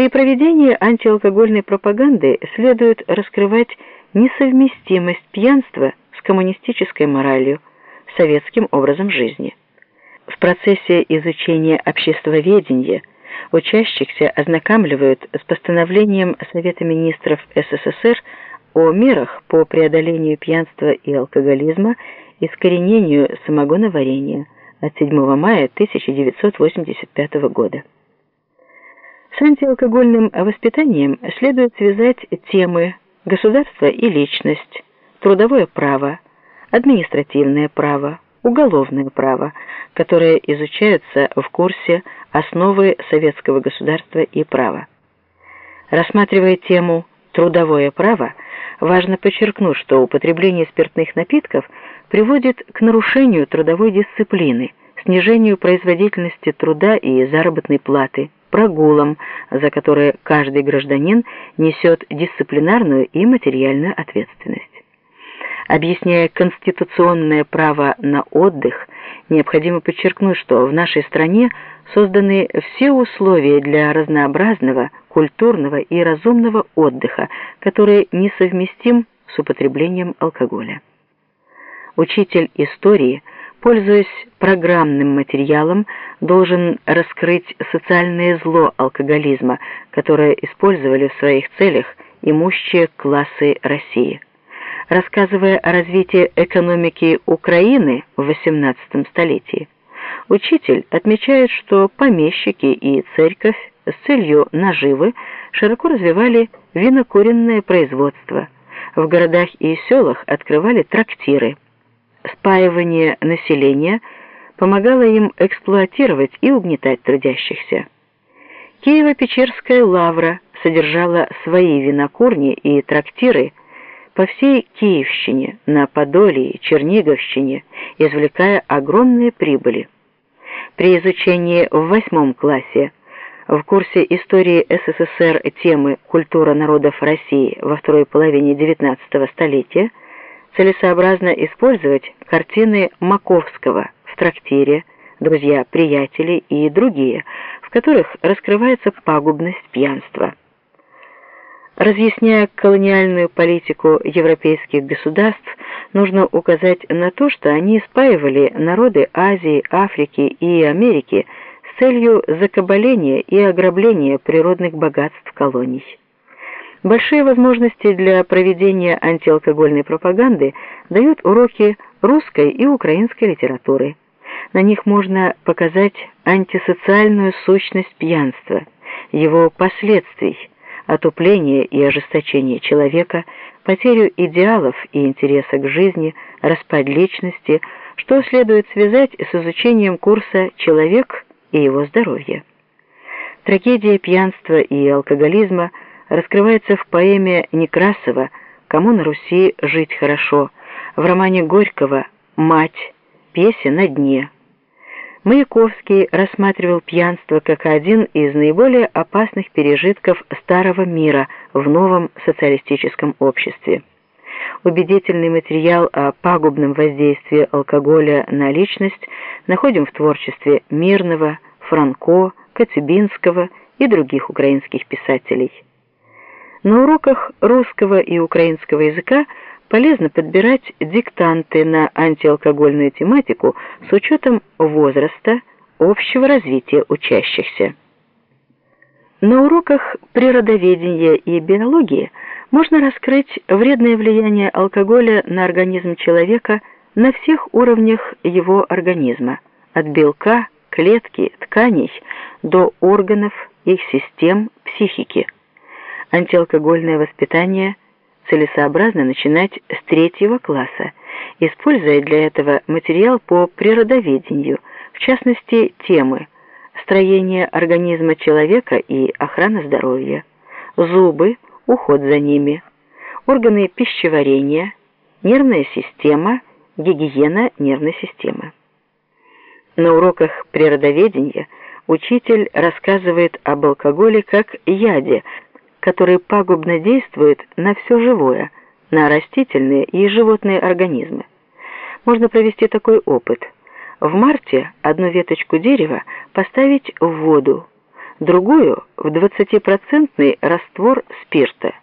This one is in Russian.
При проведении антиалкогольной пропаганды следует раскрывать несовместимость пьянства с коммунистической моралью, советским образом жизни. В процессе изучения обществоведения учащихся ознакомливают с постановлением Совета министров СССР о мерах по преодолению пьянства и алкоголизма и искоренению самогоноварения от 7 мая 1985 года. С антиалкогольным воспитанием следует связать темы государство и личность, трудовое право, административное право, уголовное право, которые изучаются в курсе «Основы советского государства и права». Рассматривая тему «Трудовое право», важно подчеркнуть, что употребление спиртных напитков приводит к нарушению трудовой дисциплины, снижению производительности труда и заработной платы, прогулам, за которые каждый гражданин несет дисциплинарную и материальную ответственность. Объясняя конституционное право на отдых, необходимо подчеркнуть, что в нашей стране созданы все условия для разнообразного, культурного и разумного отдыха, который несовместим с употреблением алкоголя. Учитель истории – пользуясь программным материалом, должен раскрыть социальное зло алкоголизма, которое использовали в своих целях имущие классы России. Рассказывая о развитии экономики Украины в XVIII столетии, учитель отмечает, что помещики и церковь с целью наживы широко развивали винокуренное производство. В городах и селах открывали трактиры – спаивание населения помогало им эксплуатировать и угнетать трудящихся. Киево-Печерская лавра содержала свои винокурни и трактиры по всей Киевщине, на Подоле и Черниговщине, извлекая огромные прибыли. При изучении в восьмом классе в курсе истории СССР темы «Культура народов России» во второй половине XIX столетия целесообразно использовать картины Маковского в трактире, друзья, приятели и другие, в которых раскрывается пагубность пьянства. Разъясняя колониальную политику европейских государств, нужно указать на то, что они спаивали народы Азии, Африки и Америки с целью закабаления и ограбления природных богатств колоний. Большие возможности для проведения антиалкогольной пропаганды дают уроки русской и украинской литературы. На них можно показать антисоциальную сущность пьянства, его последствий, отупление и ожесточение человека, потерю идеалов и интереса к жизни, распад личности, что следует связать с изучением курса «Человек и его здоровье». Трагедия пьянства и алкоголизма – раскрывается в поэме Некрасова «Кому на Руси жить хорошо», в романе Горького «Мать», песен на дне. Маяковский рассматривал пьянство как один из наиболее опасных пережитков старого мира в новом социалистическом обществе. Убедительный материал о пагубном воздействии алкоголя на личность находим в творчестве Мирного, Франко, Коцюбинского и других украинских писателей. На уроках русского и украинского языка полезно подбирать диктанты на антиалкогольную тематику с учетом возраста, общего развития учащихся. На уроках природоведения и биологии можно раскрыть вредное влияние алкоголя на организм человека на всех уровнях его организма, от белка, клетки, тканей до органов, их систем, психики антиалкогольное воспитание целесообразно начинать с третьего класса, используя для этого материал по природоведению, в частности темы строение организма человека и охрана здоровья, зубы, уход за ними, органы пищеварения, нервная система, гигиена нервной системы. На уроках природоведения учитель рассказывает об алкоголе как яде, который пагубно действует на все живое, на растительные и животные организмы. Можно провести такой опыт. В марте одну веточку дерева поставить в воду, другую в 20% раствор спирта.